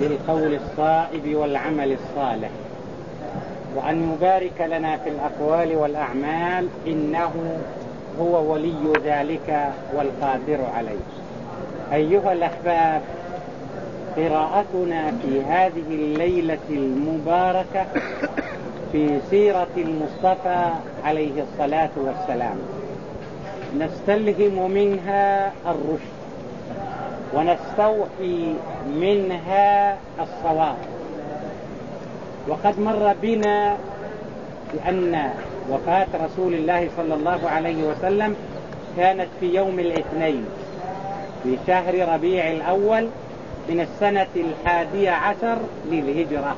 للقول الصائب والعمل الصالح. وأن يبارك لنا في الأقوال والأعمال إنه هو ولي ذلك والقادر عليه. أيها الأحباب قراءتنا في هذه الليلة المباركة في سيرة المصطفى عليه الصلاة والسلام. نستلهم منها الرشد. ونستوحي منها الصواب. وقد مر بنا بأن وفاة رسول الله صلى الله عليه وسلم كانت في يوم الاثنين في شهر ربيع الأول من السنة الحادية عشر للهجرة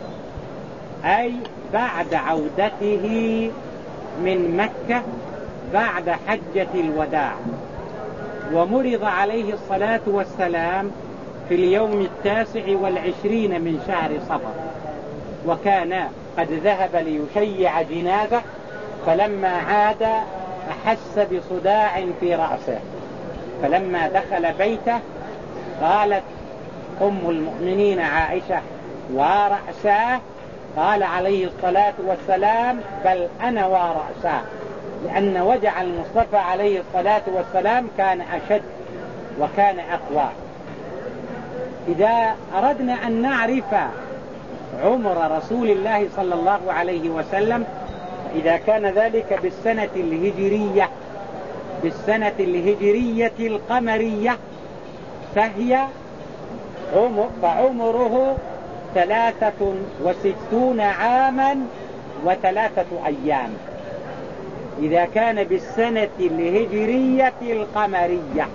أي بعد عودته من مكة بعد حجة الوداع. ومرض عليه الصلاة والسلام في اليوم التاسع والعشرين من شهر صفر. وكان قد ذهب ليشيع جنازة فلما عاد أحس بصداع في رأسه. فلما دخل بيته قالت أم المؤمنين عائشة ورأساه قال عليه الصلاة والسلام بل أنا ورأساه لأن وجع المصطفى عليه الصلاة والسلام كان أشد وكان أقوى. إذا أردنا أن نعرف عمر رسول الله صلى الله عليه وسلم إذا كان ذلك بالسنة الهجرية بالسنة الهجرية القمرية فهي عمر فعمره ثلاثة وستون عاما وثلاثة أيام. إذا كان بالسنة الهجرية القمرية.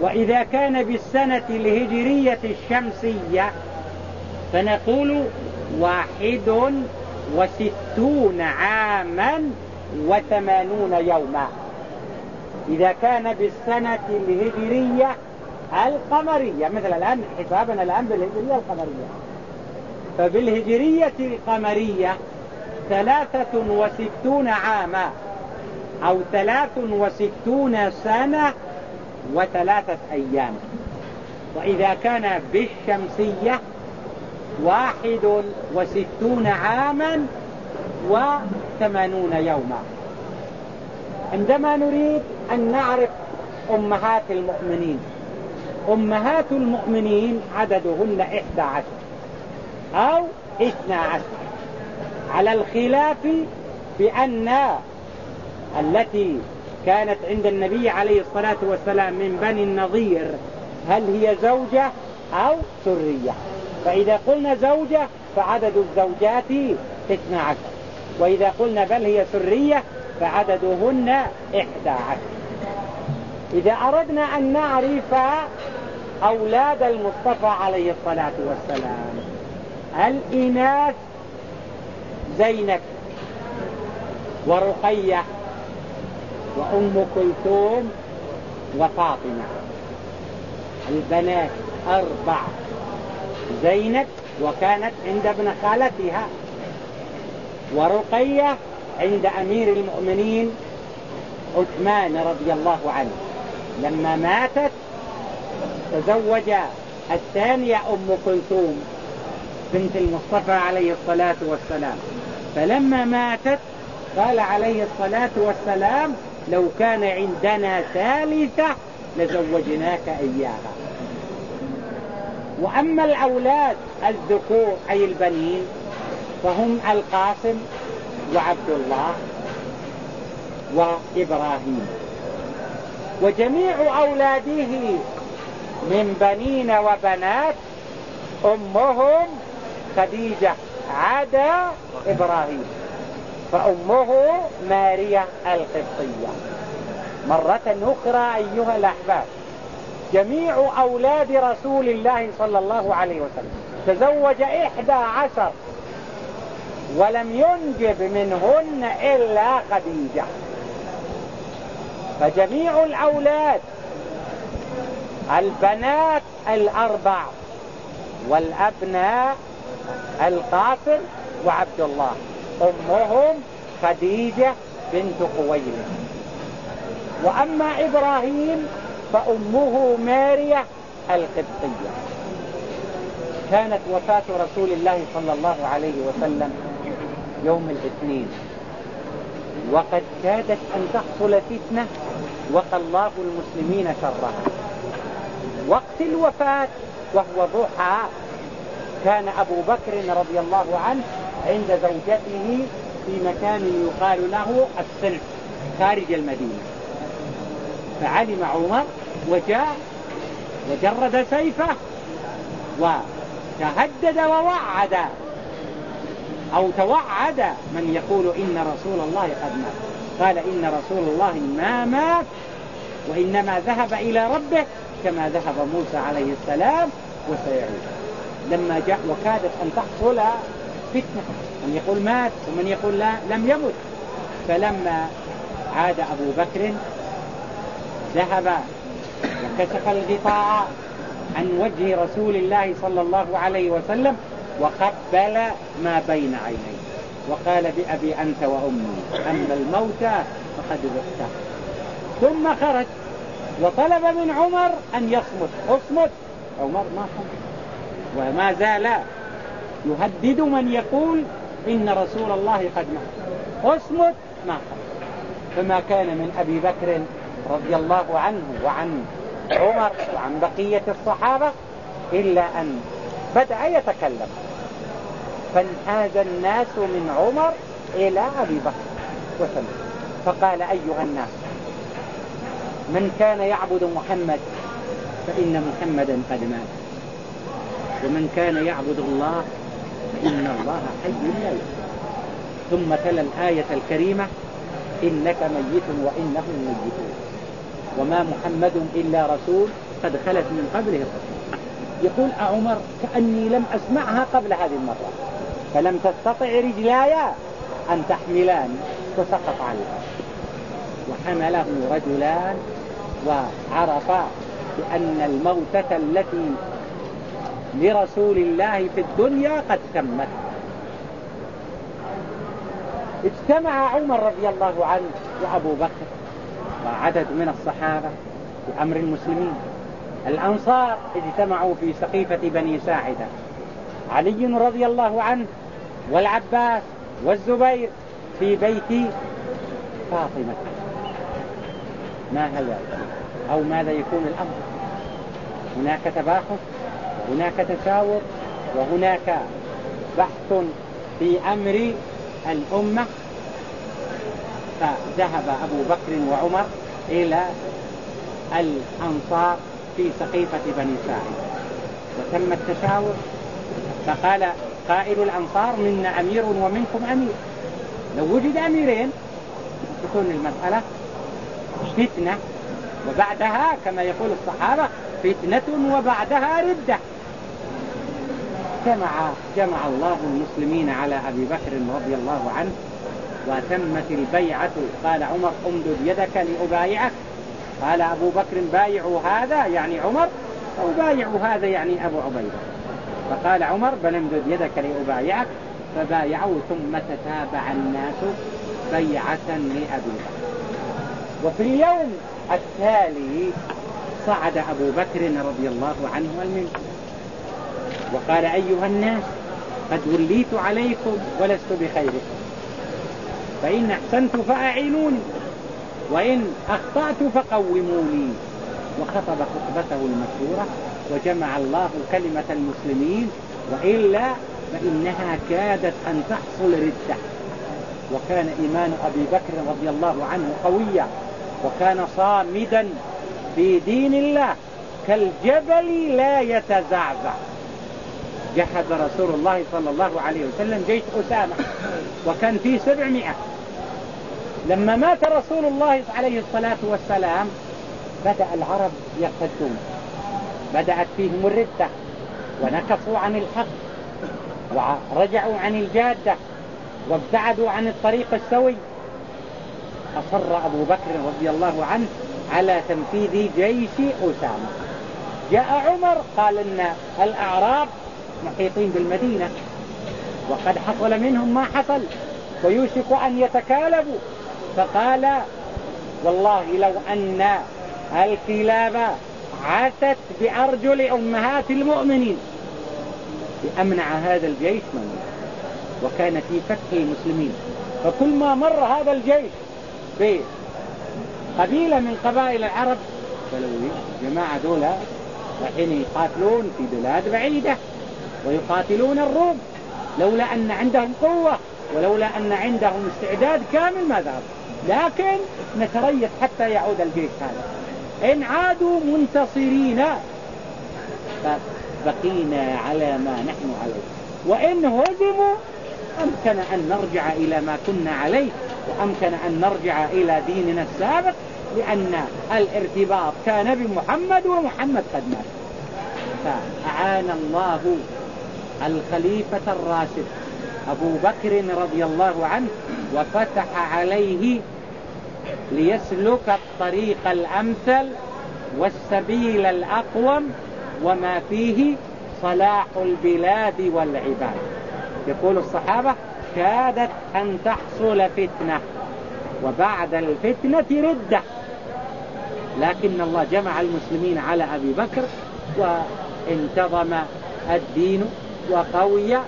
وإذا كان بالسنة الهجرية الشمسية فنقول واحد وستون عاما وثمانون يوما. إذا كان بالسنة الهجرية القمرية مثل الآن حسابنا الآن بالهجرية القمرية. فبالهجرية القمرية ثلاثة وستون عاما أو ثلاث وستون سنة وثلاثة أيام. وإذا كان بالشمسية واحد وستون عاما وثمانون يوما. عندما نريد أن نعرف أمهات المؤمنين أمهات المؤمنين عددهن إحدى عشر أو إثنى عشر. على الخلاف بأن التي كانت عند النبي عليه الصلاة والسلام من بني النظير هل هي زوجة أو سرية؟ فإذا قلنا زوجة فعدد الزوجات 12 وإذا قلنا بل هي سرية فعددهن 11 إذا أردنا أن نعرف أولاد المصطفى عليه الصلاة والسلام الإناث زينب ورقية وأم كلثوم وفاطمة. البنات أربع. زينب وكانت عند ابن خالتها. ورقية عند أمير المؤمنين عثمان رضي الله عنه. لما ماتت تزوج الثانية أم كلثوم بنت المصطفى عليه الصلاة والسلام. فلما ماتت قال عليه الصلاة والسلام لو كان عندنا ثالثة لزوجناك إياها. وأما الأولاد الذكور أي البنين فهم القاسم وعبد الله وإبراهيم. وجميع أولاده من بنين وبنات أمهم خديجة. عدا إبراهيم. فأمه ماريا القبطية. مرة أخرى أيها الأحباب جميع أولاد رسول الله صلى الله عليه وسلم تزوج إحدى عشر ولم ينجب منهن إلا خديجة. فجميع الأولاد البنات الأربع والأبناء القاسم وعبد الله. أمهم خديجة بنت خويلد. وأما إبراهيم فأمه مارية القبطية. كانت وفاة رسول الله صلى الله عليه وسلم يوم الاثنين. وقد كادت أن تحصل فتنة وقى الله المسلمين شرها. وقت الوفاة وهو ضحى كان أبو بكر رضي الله عنه عند زوجته في مكان يقال له السنع خارج المدينة. فعلم عمر وجاء وجرد سيفه وتهدد ووعد أو توعد من يقول إن رسول الله قد مات. قال إن رسول الله ما مات وإنما ذهب إلى ربه كما ذهب موسى عليه السلام وسيعود. لما جاء وكادت أن تحصل فتنة. من يقول مات ومن يقول لا لم يمت. فلما عاد أبو بكر ذهب وكشف الغطاء عن وجه رسول الله صلى الله عليه وسلم وقبل ما بين عينيه. وقال بأبي أنت وأمي أما الموتى فقد ذقته ثم خرج وطلب من عمر أن يصمت. اصمت. عمر ما صمت. وما زال يهدد من يقول إن رسول الله قد مات اصمت ما قال. فما كان من أبي بكر رضي الله عنه وعن عمر وعن بقية الصحابة إلا أن بدأ يتكلم. فانحاز الناس من عمر إلى أبي بكر وسلم فقال أيها الناس من كان يعبد محمد فإن محمدا قد مات. ومن كان يعبد الله فإن الله حي لا يموت ثم تلا الآية الكريمة إنك ميت وإنهم ميتون. وما محمد إلا رسول قد خلت من قبله الرسول. يقول عمر كأني لم أسمعها قبل هذه المرة. فلم تستطع رجلاي أن تحملان فسقط على الأرض وحمله رجلان وعرفا بأن الموتة التي لرسول الله في الدنيا قد تمت اجتمع عمر رضي الله عنه وأبو بكر وعدد من الصحابة بأمر المسلمين. الأنصار اجتمعوا في سقيفة بني ساعدة. علي رضي الله عنه والعباس والزبير في بيت فاطمة. ما هذا؟ أو ماذا يكون الأمر؟ هناك تباحث هناك تشاور وهناك بحث في أمر الأمة. فذهب أبو بكر وعمر إلى الأنصار في سقيفة بني ساعد. وتم التشاور فقال قائل الأنصار منا أمير ومنكم أمير. لو وجد أميرين تكون المسألة فتنة. وبعدها كما يقول الصحابة فتنة وبعدها ردة. جمع جمع الله المسلمين على أبي بكر رضي الله عنه وتمت البيعة. قال عمر امدد يدك لأبايعك. قال أبو بكر بايعوا هذا يعني عمر أو بايعوا هذا يعني أبو عبيدة. فقال عمر بل امدد يدك لأبايعك. فبايعوا ثم تتابع الناس بيعة لأبي بكر. وفي اليوم التالي صعد أبو بكر رضي الله عنه المنبر وقال أيها الناس قد وليت عليكم ولست بخيركم. فإن أحسنت فأعينوني وإن أخطأت فقوموني. وخطب خطبته المشهورة وجمع الله كلمة المسلمين وإلا فإنها كادت أن تحصل ردة. وكان إيمان أبي بكر رضي الله عنه قويا وكان صامدا في دين الله كالجبل لا يتزعزع. جهز رسول الله صلى الله عليه وسلم جيش أسامة وكان فيه سبعمائة. لما مات رسول الله عليه الصلاة والسلام بدأ العرب يرتدون بدأت فيهم الردة ونكصوا عن الحق ورجعوا عن الجادة وابتعدوا عن الطريق السوي. أصر أبو بكر رضي الله عنه على تنفيذ جيش أسامة. جاء عمر قال إن الأعراب محيطين بالمدينة. وقد حصل منهم ما حصل ويوشك أن يتكالبوا. فقال والله لو أن الكلاب عثت بأرجل أمهات المؤمنين. لأمنع هذا الجيش من وكان في فتح المسلمين. فكل ما مر هذا الجيش بقبيلة من قبائل العرب قالوا جماعة دولة الحين يقاتلون في بلاد بعيدة. ويقاتلون الروم. لولا أن عندهم قوة ولولا أن عندهم استعداد كامل ما لكن نتريث حتى يعود الجيش هذا. إن عادوا منتصرين. فبقينا على ما نحن عليه. وإن هزموا أمكن أن نرجع إلى ما كنا عليه. وأمكن أن نرجع إلى ديننا السابق لأن الارتباط كان بمحمد ومحمد قد مات. فأعان الله الخليفة الراشد. أبو بكر رضي الله عنه وفتح عليه ليسلك الطريق الأمثل والسبيل الأقوم وما فيه صلاح البلاد والعباد. يقول الصحابة كادت أن تحصل فتنة وبعد الفتنة ردة. لكن الله جمع المسلمين على أبي بكر وانتظم الدين. وقوي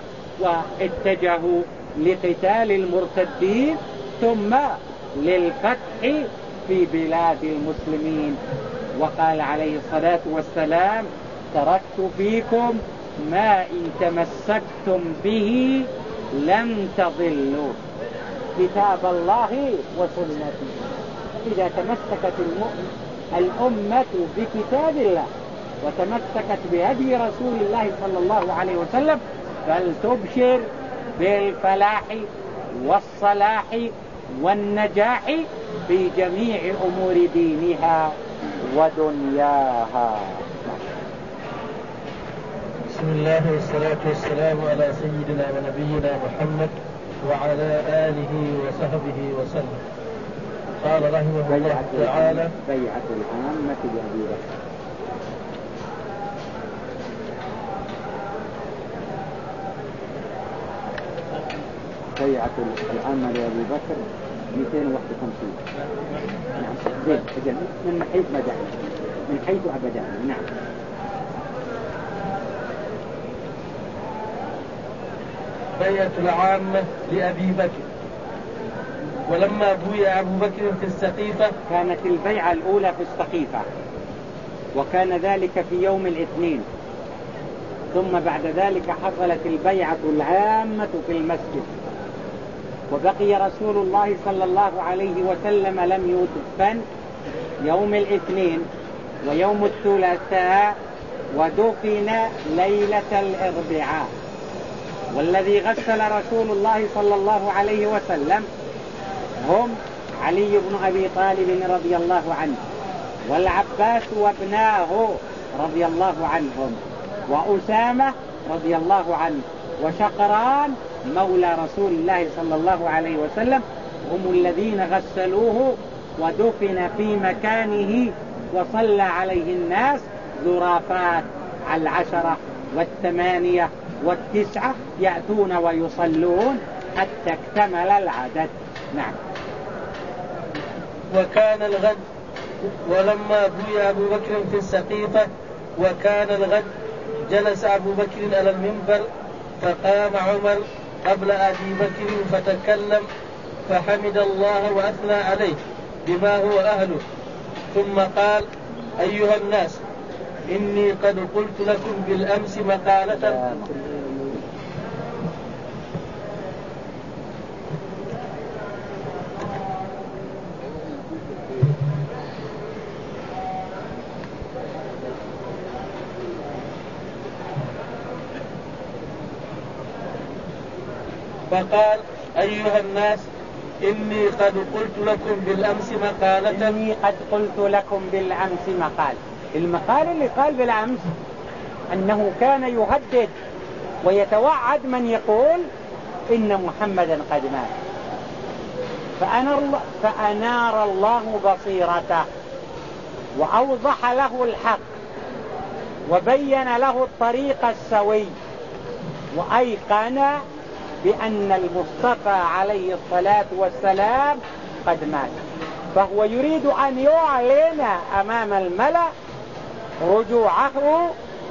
واتجهوا لقتال المرتدين ثم للفتح في بلاد المسلمين. وقال عليه الصلاة والسلام تركت فيكم ما إن تمسكتم به لن تضلوا كتاب الله وسنته. إذا تمسكت الأمة بكتاب الله وتمسكت بهدي رسول الله صلى الله عليه وسلم فلتبشر بالفلاح والصلاح والنجاح في جميع أمور دينها ودنياها. بسم الله والصلاة والسلام على سيدنا ونبينا محمد وعلى آله وصحبه وسلم. قال رحمه الله تعالى بيعة العامة بأبي بكر بيعة العامة لأبي بكر 251 نعم. زين أجل من حيث بدأنا من حيث أبدأنا نعم. بيعة العامة لأبي بكر. ولما بوي أبو بكر في السقيفة كانت البيعة الأولى في السقيفة. وكان ذلك في يوم الاثنين. ثم بعد ذلك حصلت البيعة العامة في المسجد. وبقي رسول الله صلى الله عليه وسلم لم يدفن يوم الاثنين ويوم الثلاثاء ودفن ليلة الأربعاء. والذي غسل رسول الله صلى الله عليه وسلم هم علي بن أبي طالب رضي الله عنه والعباس وابناه رضي الله عنهم وأسامة رضي الله عنه وشقران مولى رسول الله صلى الله عليه وسلم هم الذين غسلوه ودفن في مكانه وصلى عليه الناس ذرافات العشرة والثمانية والتسعة يأتون ويصلون حتى اكتمل العدد. نعم. وكان الغد ولما بوي أبو بكر في السقيفة وكان الغد جلس أبو بكر على المنبر فقام عمر قبل أبي بكر فتكلم فحمد الله وأثنى عليه بما هو أهله. ثم قال أيها الناس إني قد قلت لكم بالأمس مقالة فقال أيها الناس إني قد قلت لكم بالأمس مقالة. إني قد قلت لكم بالأمس مقال. المقال اللي قال بالأمس أنه كان يهدد ويتوعد من يقول إن محمدا قد مات. فأنار, فأنار الله بصيرته وأوضح له الحق وبين له الطريق السوي وأيقن بأن المصطفى عليه الصلاة والسلام قد مات. فهو يريد أن يعلن أمام الملأ رجوعه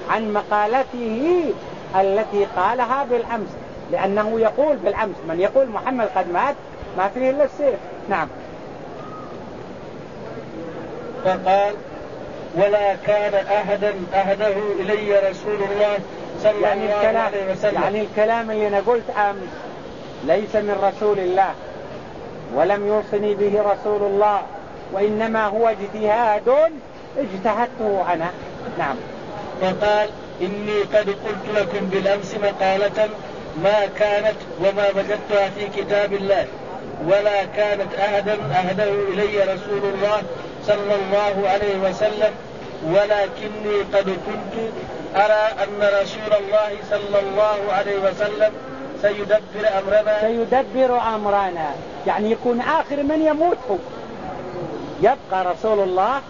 عن مقالته التي قالها بالأمس لأنه يقول بالأمس من يقول محمد قد مات ما فيه إلا السيف. نعم. فقال ولا كان أهدا أهده إلي رسول الله صلى يعني الله الكلام عليه وسلم. يعني الكلام اللي أنا قلت أمس ليس من رسول الله ولم يوصني به رسول الله وإنما هو اجتهاد اجتهدته أنا. نعم. فقال إني قد قلت لكم بالأمس مقالة ما كانت وما وجدتها في كتاب الله ولا كانت أهدا أهده إلي رسول الله صلى الله عليه وسلم ولكني قد كنت أرى أن رسول الله صلى الله عليه وسلم سيدبر أمرنا. سيدبر أمرنا. يعني يكون آخر من يموت. هو يبقى رسول الله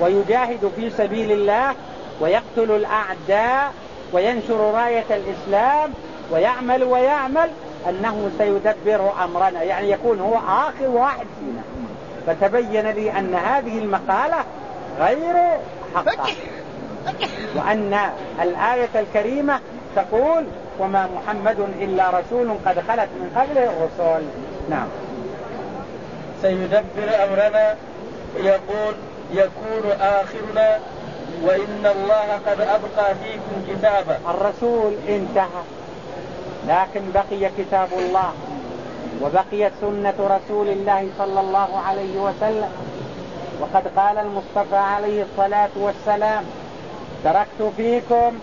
ويجاهد في سبيل الله ويقتل الأعداء وينشر راية الإسلام ويعمل ويعمل أنه سيدبر أمرنا. يعني يكون هو آخر واحد فينا. فتبين لي أن هذه المقالة غير حقة وأن الآية الكريمة تقول وما محمد إلا رسول قد خلت من قبله الرسل. نعم. سيدبر أمرنا يقول يكون آخرنا وإن الله قد أبقى فيكم كتابا. الرسول انتهى لكن بقي كتاب الله وبقيت سنة رسول الله صلى الله عليه وسلم. وقد قال المصطفى عليه الصلاة والسلام تركت فيكم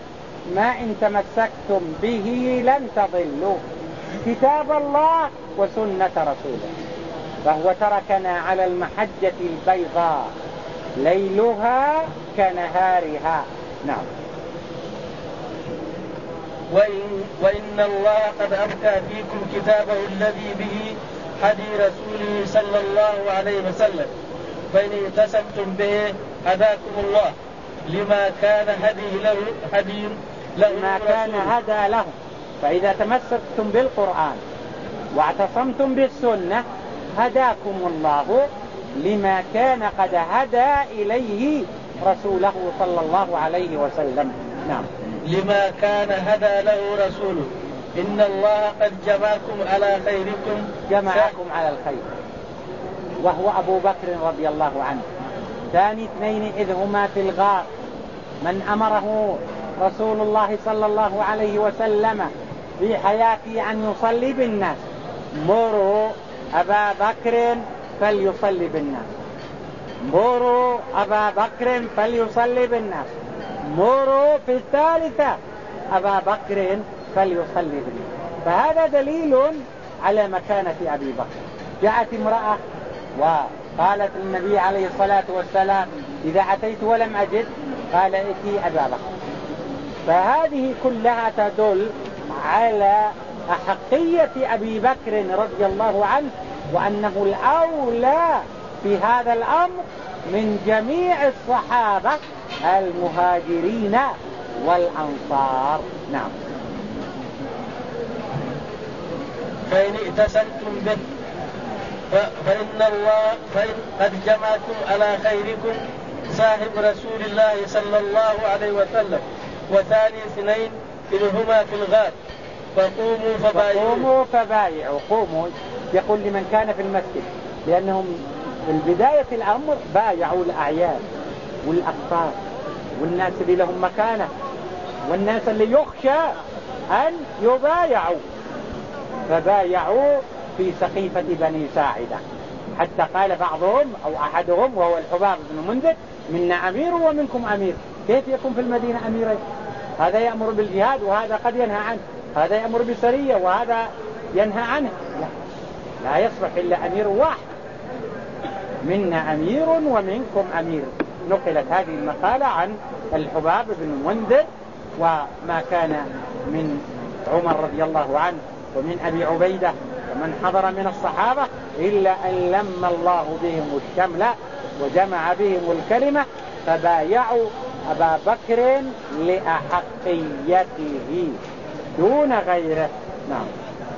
ما إن تمسكتم به لن تضلوا. كتاب الله وسنة رسوله. فهو تركنا على المحجة البيضاء ليلها كنهارها. نعم. وإن, وإن الله قد أبكى فيكم كتابه الذي به حدي رسوله صلى الله عليه وسلم. فإن اعتصمتم به هداكم الله. لما كان هدي له هدي له لما كان هدى له. فإذا تمسكتم بالقرآن واعتصمتم بالسنة هداكم الله لما كان قد هدى إليه رسوله صلى الله عليه وسلم. نعم. لما كان هدى له رسوله. إن الله قد جمعكم على خيركم. جمعكم على الخير. وهو أبو بكر رضي الله عنه. ثاني اثنين إذ هما في الغار. من أمره رسول الله صلى الله عليه وسلم في حياته أن يصلي بالناس. مروا أبا بكر فليصلي بالناس. مروا أبا بكر فليصلي بالناس. مروا في الثالثة أبا بكر فليصلي بالناس. فهذا دليل على مكانة أبي بكر. جاءت امرأة وقالت للنبي عليه الصلاة والسلام إذا أتيت ولم أجد قال ائتي أبا بكر. فهذه كلها تدل على أحقية أبي بكر رضي الله عنه وأنه الأولى في هذا الأمر من جميع الصحابة المهاجرين والأنصار. نعم. فإن ائتسمتم به فإن الله فإن قد جمعكم على خيركم صاحب رسول الله صلى الله عليه وسلم. وثاني اثنين إذ هما في الغار. فقوموا فبايعوا. قوموا فبايعوا. قوموا يقول لمن كان في المسجد. لأنهم في بداية الأمر بايعوا الأعيان والأقطار والناس اللي لهم مكانة والناس اللي يخشى أن يبايعوا. فبايعوا في سقيفة بني ساعدة. حتى قال بعضهم أو أحدهم وهو الحباب بن منذر منا أمير ومنكم أمير. كيف يكون في المدينة أميرين؟ هذا يأمر بالجهاد وهذا قد ينهى عنه. هذا يأمر بسرية وهذا ينهى عنه. لا, لا يصلح إلا أمير واحد. منا أمير ومنكم أمير. نقلت هذه المقالة عن الحباب بن المنذر وما كان من عمر رضي الله عنه ومن أبي عبيدة. ومن حضر من الصحابة إلا أن لم الله بهم الشمل وجمع بهم الكلمة فبايعوا أبا بكر لأحقيته دون غيره. نعم.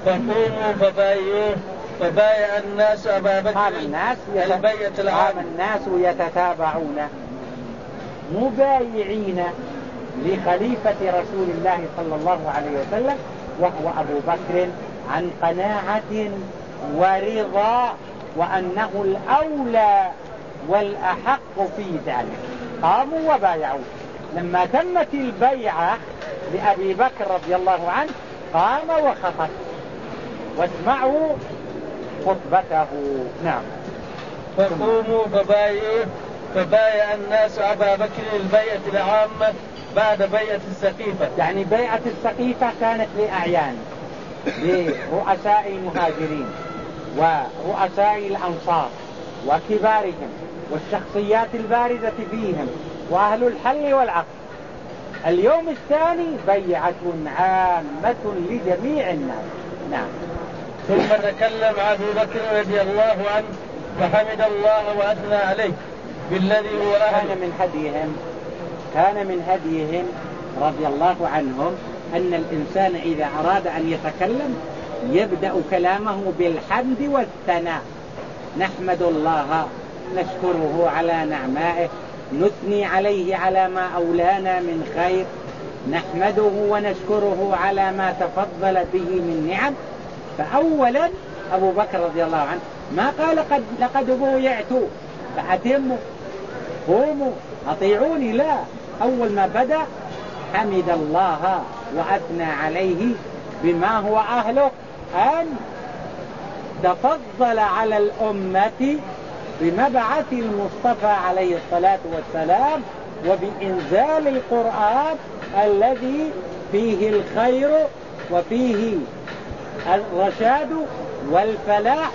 فقوموا فبايعوه فبايع الناس أبا بكر قام الناس يت... البيعة العام. قام الناس يتتابعون. مبايعين لخليفة رسول الله صلى الله عليه وسلم وهو أبو بكر عن قناعة ورضا وأنه الأولى والأحق في ذلك. قاموا وبايعوا. لما تمت البيعة لأبي بكر رضي الله عنه قام وخطب. واسمعوا خطبته. نعم. فقوموا فبايعوا. فبايع الناس أبا بكر البيعة العامة بعد بيعة السقيفة. يعني بيعة السقيفة كانت لأعيان. لرؤساء المهاجرين ورؤساء الأنصار وكبارهم والشخصيات البارزة فيهم وأهل الحل والعقد اليوم الثاني بيعة عامة لجميع الناس. نعم. ثم تكلم أبو بكر رضي الله عنه فحمد الله وأثنى عليه بالذي هو أهل كان من هديهم كان من هديهم رضي الله عنهم أن الإنسان إذا أراد أن يتكلم يبدأ كلامه بالحمد والثناء. نحمد الله نشكره على نعمائه نثني عليه على ما أولانا من خير. نحمده ونشكره على ما تفضل به من نعم. فأولا أبو بكر رضي الله عنه ما قال قد لقد بويعت فأتموا قوموا أطيعوني لا. أول ما بدأ حمد الله. وأثنى عليه بما هو أهله أن تفضل على الأمة بمبعث المصطفى عليه الصلاة والسلام وبإنزال القرآن الذي فيه الخير وفيه الرشاد والفلاح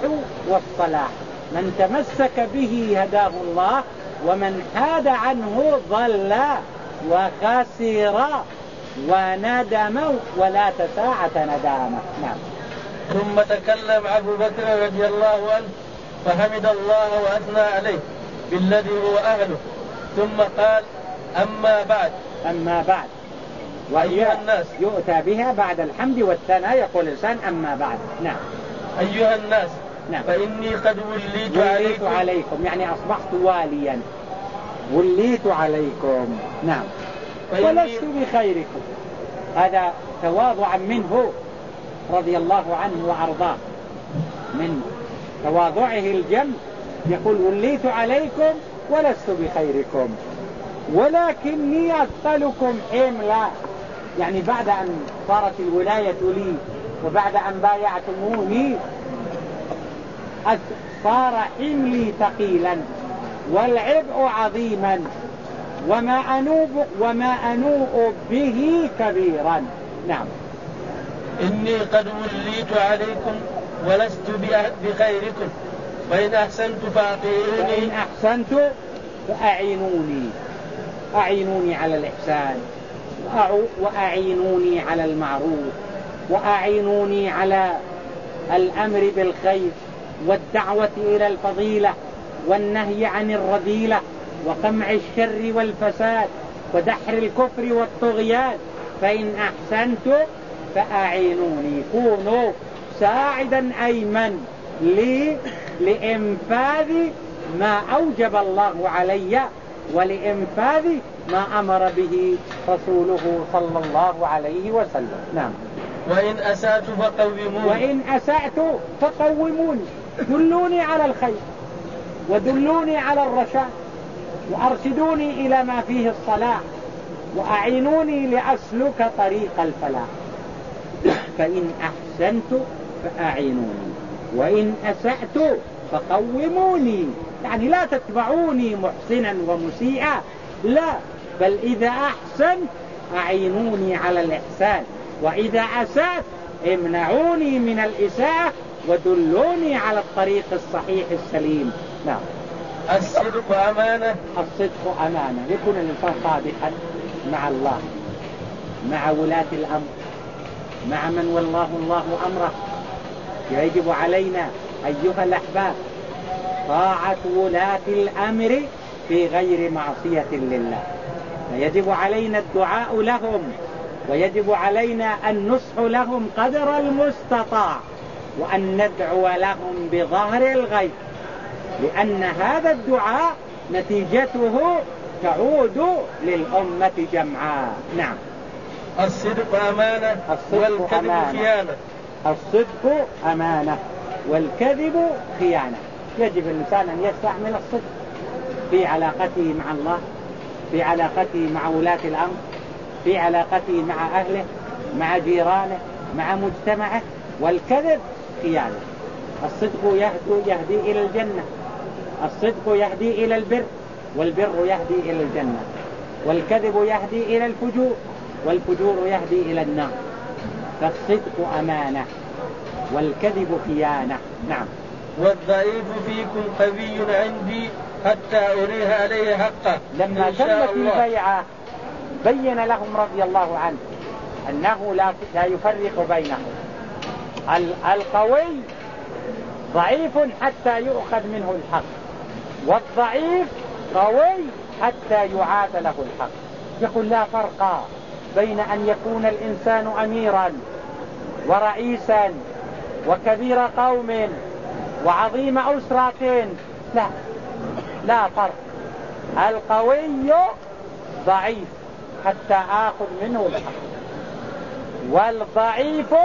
والصلاح. من تمسك به هداه الله ومن حاد عنه ضل وخسر. وندم ولا تساعة ندامة. نعم. ثم تكلم أبو بكر رضي الله عنه فحمد الله وأثنى عليه بالذي هو أهله. ثم قال أما بعد. أما بعد. أيها الناس. يؤتى بها بعد الحمد والثناء يقول الإنسان أما بعد. نعم. أيها الناس نعم. فإني قد وليت, وليت عليكم, عليكم. يعني أصبحت واليا. وليت عليكم. نعم. ولست بخيركم. هذا تواضعا منه رضي الله عنه وأرضاه. من تواضعه الجم يقول وليت عليكم ولست بخيركم. ولكني أثقلكم حملا يعني بعد أن صارت الولاية لي وبعد أن بايعتموني صار حملي ثقيلا والعبء عظيما. وما أنوب وما أنوء به كبيرا. نعم. إني قد وليت عليكم ولست بخيركم. فإن أحسنت فأطيعوني فإن أحسنت فأعينوني. أعينوني على الإحسان. وأعينوني على المعروف. وأعينوني على الأمر بالخير والدعوة إلى الفضيلة والنهي عن الرذيلة. وقمع الشر والفساد ودحر الكفر والطغيان فإن أحسنت فأعينوني كونوا ساعدا أيمن لي لإنفاذ ما أوجب الله علي ولإنفاذ ما أمر به رسوله صلى الله عليه وسلم. نعم. وإن أسأت فقوموني. وإن أسأت فقوموني. دلوني على الخير ودلوني على الرشاد. وأرشدوني إلى ما فيه الصلاح وأعينوني لأسلك طريق الفلاح. فإن أحسنت فأعينوني وإن أسأت فقوموني. يعني لا تتبعوني محسنا ومسيئا لا بل إذا أحسنت أعينوني على الإحسان وإذا أسأت امنعوني من الإساءة ودلوني على الطريق الصحيح السليم. نعم. الصدق أمانة. الصدق أمانة. يكون الإنسان صادقا مع الله مع ولاة الأمر مع من والله الله أمره. يجب علينا أيها الأحباب طاعة ولاة الأمر في غير معصية لله. فيجب علينا الدعاء لهم ويجب علينا النصح لهم قدر المستطاع وأن ندعو لهم بظهر الغيب. لأن هذا الدعاء نتيجته تعود للأمة جمعاء نعم. الصدق أمانة الصدق والكذب أمانة. خيانة. الصدق أمانة والكذب خيانة. يجب الإنسان أن يستعمل الصدق في علاقته مع الله في علاقته مع ولاة الأمر في علاقته مع أهله مع جيرانه مع مجتمعه. والكذب خيانة. الصدق يهدي, يهدي إلى الجنة. الصدق يهدي إلى البر والبر يهدي إلى الجنة والكذب يهدي إلى الفجور والفجور يهدي إلى النار. فالصدق أمانة والكذب خيانة. نعم. والضعيف فيكم قوي عندي حتى أريه عليه حقه. لما تمت البيعة بين لهم رضي الله عنه أنه لا لا يفرق بينهم. القوي ضعيف حتى يؤخذ منه الحق. والضعيف قوي حتى يعاد له الحق. يقول لا فرق بين أن يكون الإنسان أميرا ورئيسا وكبير قوم وعظيم أسرة. لا لا فرق. القوي ضعيف حتى آخذ منه الحق. والضعيف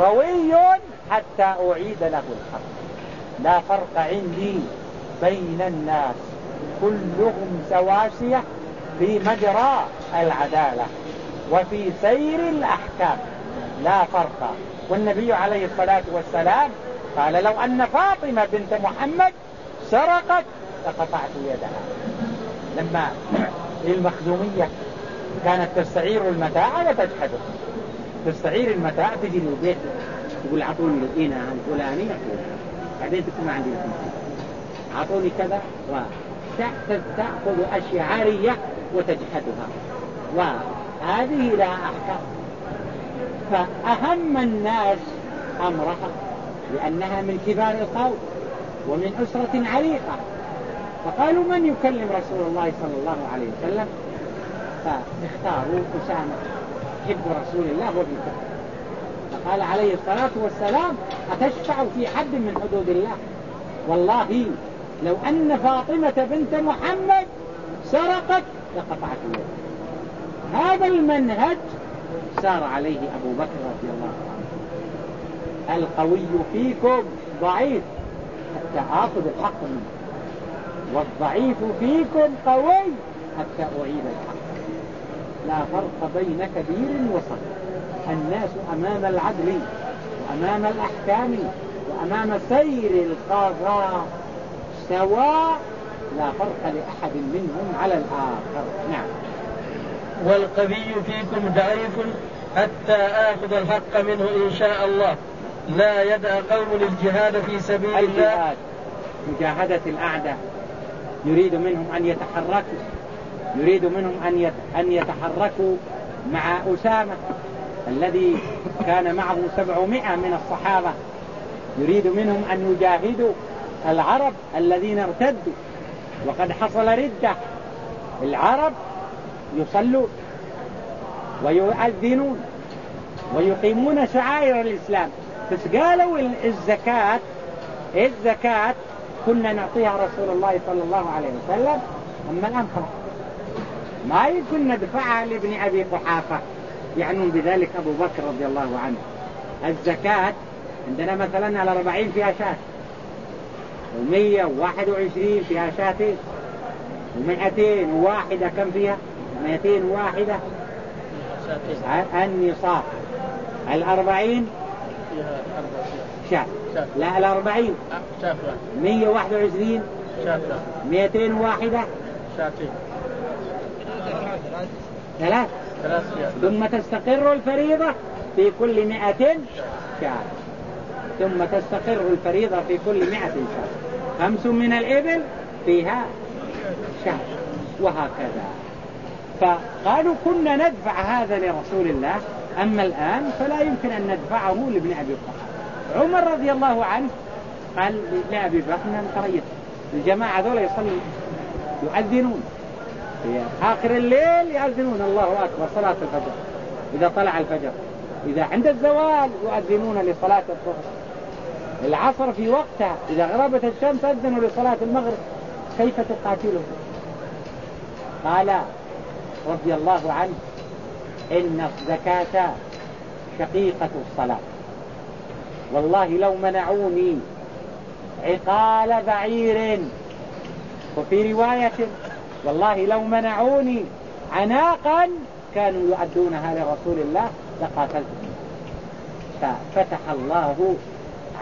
قوي حتى أعيد له الحق. لا فرق عندي بين الناس. كلهم سواسية في مجرى العدالة وفي سير الأحكام. لا فرق. والنبي عليه الصلاة والسلام قال لو أن فاطمة بنت محمد سرقت لقطعت يدها. لما المخزومية كانت تستعير المتاع وتجحده. تستعير المتاع تجي للبيت تقول اعطوني الإناء الفلاني بعدين تكون ما عندي أعطوني كذا وتأخذ أشياء عارية وتجحدها. وهذه لها أحكام فأهم الناس أمرها لأنها من كبار القوم ومن أسرة عريقة. فقالوا من يكلم رسول الله صلى الله عليه وسلم؟ فاختاروا أسامة حب رسول الله وابن فقال عليه الصلاة والسلام أتشفع في حد من حدود الله؟ والله لو أن فاطمة بنت محمد سرقت لقطعت يده هذا المنهج سار عليه أبو بكر رضي الله عنه. القوي فيكم ضعيف حتى آخذ الحق منه. والضعيف فيكم قوي حتى أعيد الحق. لا فرق بين كبير وصغير. الناس أمام العدل وأمام الأحكام وأمام سير القضاء سواء لا فرق لأحد منهم على الآخر. نعم. والقوي فيكم ضعيف حتى آخذ الحق منه إن شاء الله. لا يدع قوم الجهاد في سبيل الله. مجاهدة الأعداء. يريد منهم أن يتحركوا. يريد منهم أن أن يتحركوا مع أسامة. الذي كان معه سبعمائة من الصحابة. يريد منهم أن يجاهدوا العرب الذين ارتدوا. وقد حصل ردة. العرب يصلون ويؤذنون ويقيمون شعائر الإسلام. بس قالوا الزكاة الزكاة؟ كنا نعطيها رسول الله صلى الله عليه وسلم. أما الآن ما يمكن ندفعها لابن أبي قحافة. يعنون بذلك أبو بكر رضي الله عنه. الزكاة عندنا مثلا على 40 فيها شاة. وواحد وعشرين فيها شاتين ومئتين وواحدة كم فيها؟ مئتين وواحدة النصاب. الأربعين شاة. لا الأربعين. مية واحد وعشرين. مئتين وواحدة شاتين. ثلاث. ثم تستقر الفريضة في كل مئة شاة ثم تستقر الفريضة في كل مئة شاة خمس من الإبل فيها شاة وهكذا. فقالوا كنا ندفع هذا لرسول الله. أما الآن فلا يمكن أن ندفعه لابن أبي بكر. عمر رضي الله عنه قال لأبي بكر نريد الجماعة ذولا يصلي يؤذنون. في آخر الليل يؤذنون الله أكبر. صلاة الفجر. إذا طلع الفجر. إذا عند الزوال يؤذنون لصلاة الظهر. العصر في وقتها. إذا غربت الشمس أذنوا لصلاة المغرب. كيف تقاتلهم؟ قال رضي الله عنه إن الزكاة شقيقة الصلاة. والله لو منعوني عقال بعير. وفي رواية والله لو منعوني عناقا كانوا يؤدونها لرسول الله لقاتلتهم. ففتح الله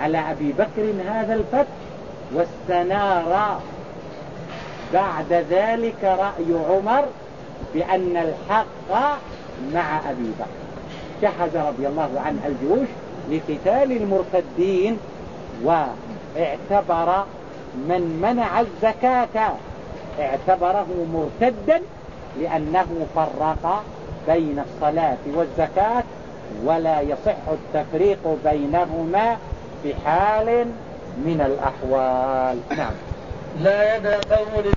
على أبي بكر هذا الفتح واستنار. بعد ذلك رأي عمر بأن الحق مع أبي بكر. جهز رضي الله عنه الجيوش لقتال المرتدين واعتبر من منع الزكاة. اعتبره مرتدا لأنه فرق بين الصلاة والزكاة ولا يصح التفريق بينهما بحال من الأحوال. نعم. لا يدع قوم